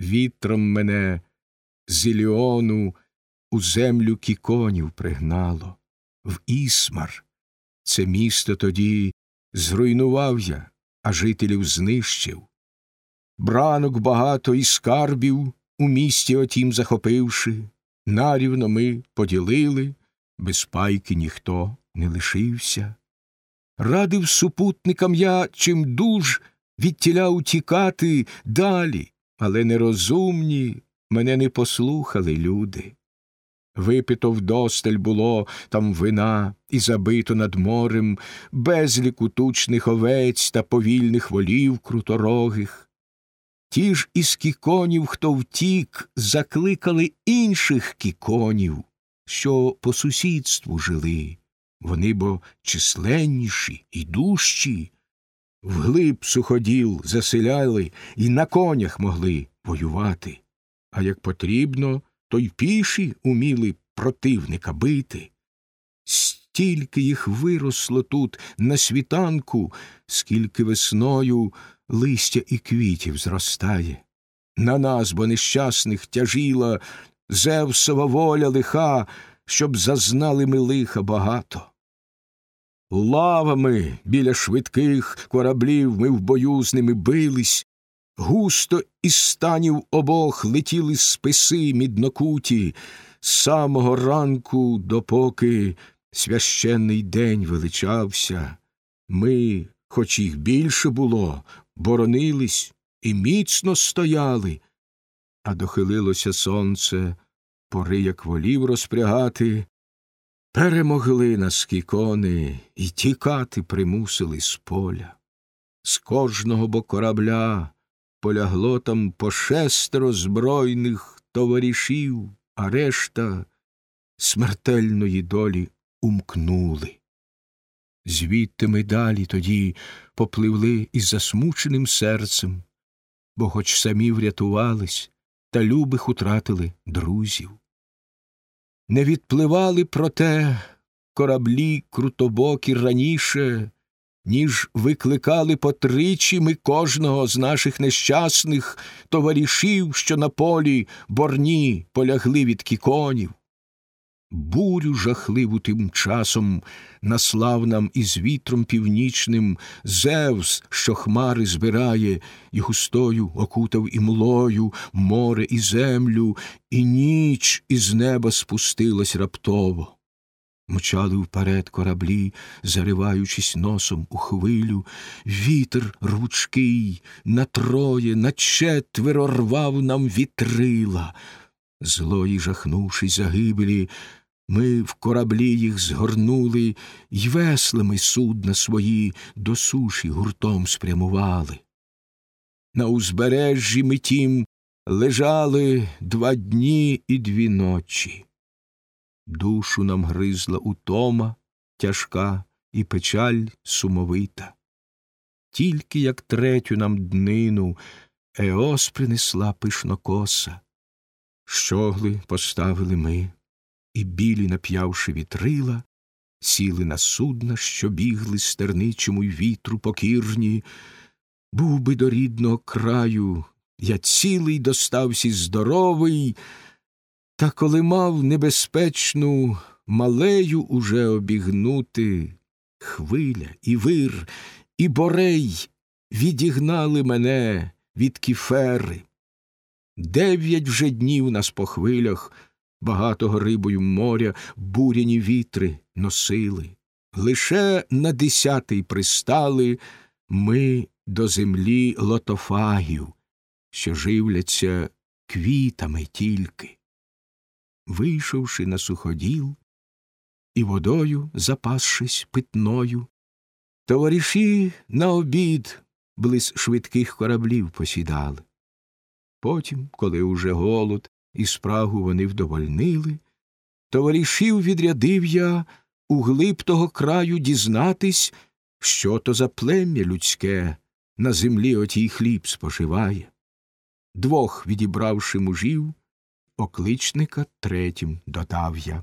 вітром мене з Іліону у землю кіконів пригнало, в Ісмар. Це місто тоді зруйнував я, а жителів знищив. Бранок багато і скарбів у місті отім захопивши, нарівно ми поділили, без пайки ніхто не лишився. Радив супутникам я чим дуж від тіля утікати далі, але нерозумні мене не послухали люди. Випито вдосталь було там вина і забито над морем, безліку тучних овець та повільних волів круторогих. Ті ж із кіконів, хто втік, закликали інших кіконів, що по сусідству жили. Вони бо численніші і дужчі, вглиб суходіл заселяли і на конях могли воювати, а як потрібно, то й піші уміли противника бити. Стільки їх виросло тут на світанку, скільки весною листя і квітів зростає. На нас, бо нещасних тяжіла Зевсова воля лиха, щоб зазнали ми лиха багато. Лавами біля швидких кораблів ми в бою з ними бились, густо із станів обох летіли списи міднокуті, з самого ранку, допоки священний день величався. Ми, хоч їх більше було, боронились і міцно стояли, а дохилилося сонце, пори, як волів розпрягати, перемогли нас кікони і тікати примусили з поля. З кожного бо корабля полягло там по шестеро збройних товаришів, а решта смертельної долі умкнули. Звідти ми далі тоді попливли із засмученим серцем, бо хоч самі врятувались, та любих утратили друзів. Не відпливали, проте, кораблі крутобокі раніше, ніж викликали потричі ми кожного з наших нещасних товаришів, що на полі борні полягли від кіконів. Бурю жахливу тим часом наслав нам із вітром північним Зевс, що хмари збирає, і густою окутав імлою море і землю, і ніч із неба спустилась раптово. Мчали вперед кораблі, зариваючись носом у хвилю, вітер рвучкий на троє, на четверо рвав нам вітрила. Злої, жахнувшись загибелі, ми в кораблі їх згорнули й веслами судна свої до суші гуртом спрямували. На узбережжі ми тім лежали два дні і дві ночі. Душу нам гризла утома тяжка і печаль сумовита. Тільки як третю нам днину Еос принесла пишнокоса. Щогли поставили ми, і білі, нап'явши вітрила, сіли на судна, що бігли стерничому й вітру покірні. Був би до рідного краю, я цілий достався здоровий, та коли мав небезпечну малею уже обігнути, хвиля і вир, і борей відігнали мене від кіфери. Дев'ять вже днів нас по хвилях багатого рибою моря буряні вітри носили. Лише на десятий пристали ми до землі лотофагів, що живляться квітами тільки. Вийшовши на суходіл і водою запасшись питною, товариші на обід близ швидких кораблів посідали. Потім, коли уже голод і спрагу вони вдовольнили, товаришів відрядив я у глиб того краю дізнатись, що то за плем'я людське на землі отій хліб споживає. Двох відібравши мужів, окличника третім додав я.